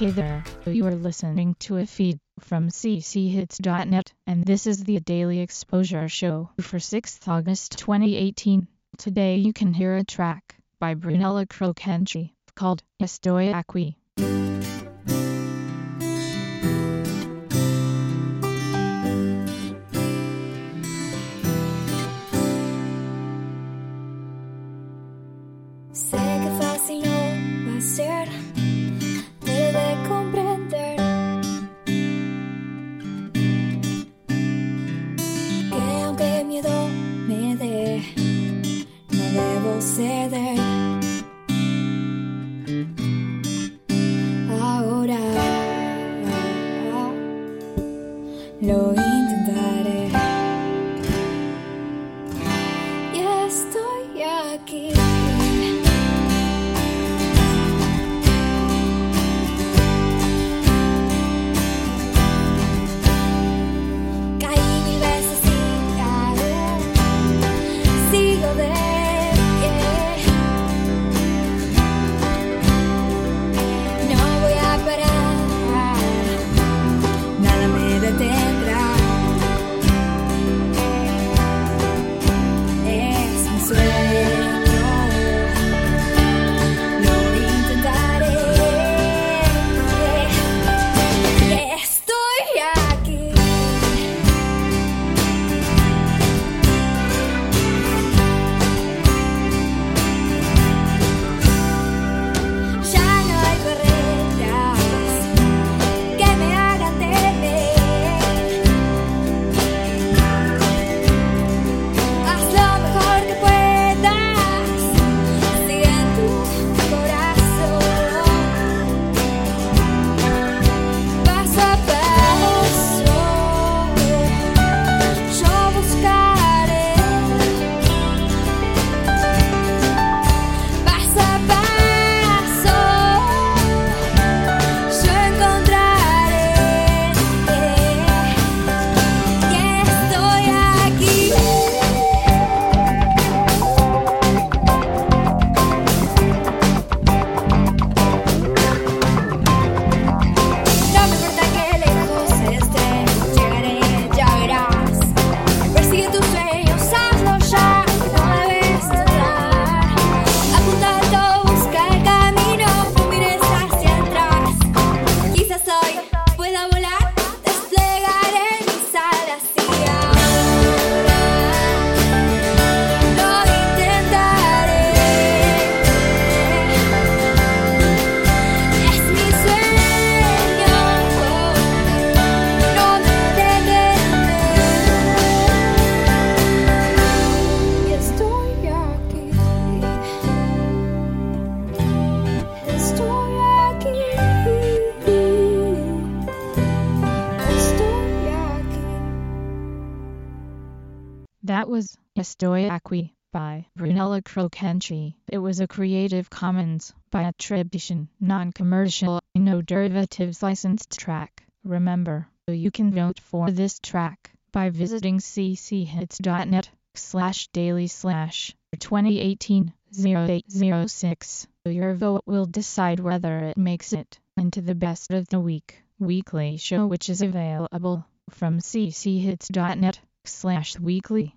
Hey there, you are listening to a feed from cchits.net, and this is the Daily Exposure Show for 6th August 2018. Today you can hear a track by Brunella Crocanci called Estoy Aquí. Lo intentaré y estoy aquí. That was Estoy Aquí by Brunella Crocanci. It was a Creative Commons by attribution, non-commercial, no derivatives licensed track. Remember, you can vote for this track by visiting cchits.net slash daily slash 2018 0806. Your vote will decide whether it makes it into the best of the week weekly show which is available from cchits.net slash weekly.